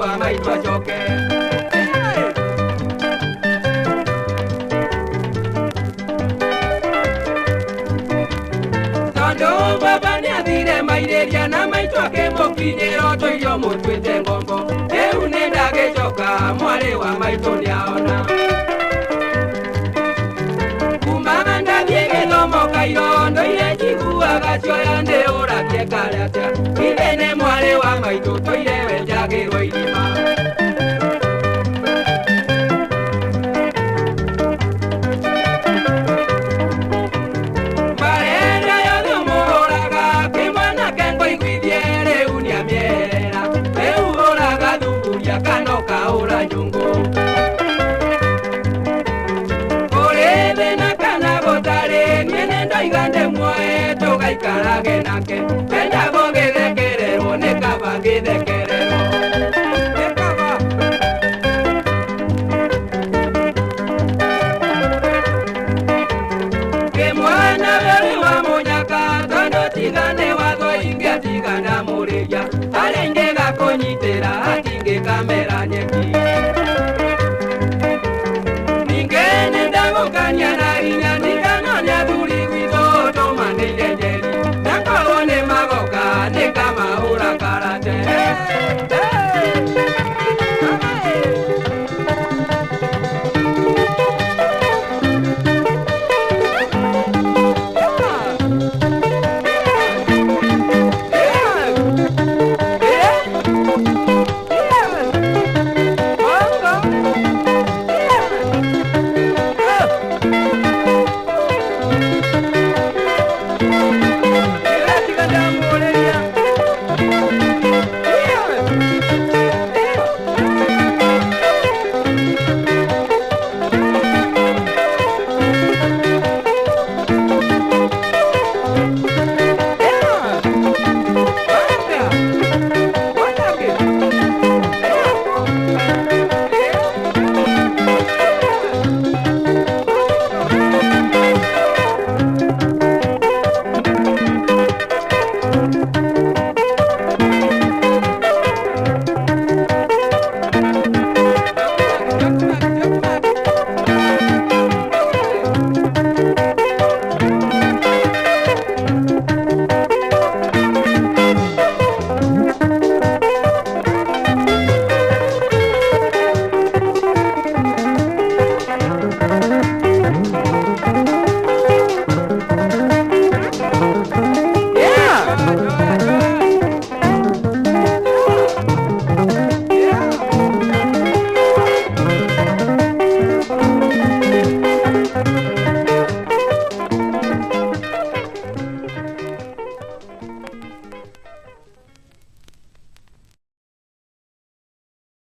wa maitå acoke tondå baba nä athire mairä na maitå akä må kinyä ro tå må tuä te ngombo rä u nä ndagä coka mwarä wa maitå nä aona kumbaga ndathiä kairo ndå ire njiguaga cioya ndä å rakie karä atä kaura jungu Korebe nakana botare Mienendo igande mwae Toga ikarage nake Benda boge dekerero Nekaba gidekerero Nekaba Kemwana beri wa monyaka Tondo tigane wazo ingia tigana murija Alenge gakonyitera Atinge kamera Yeah.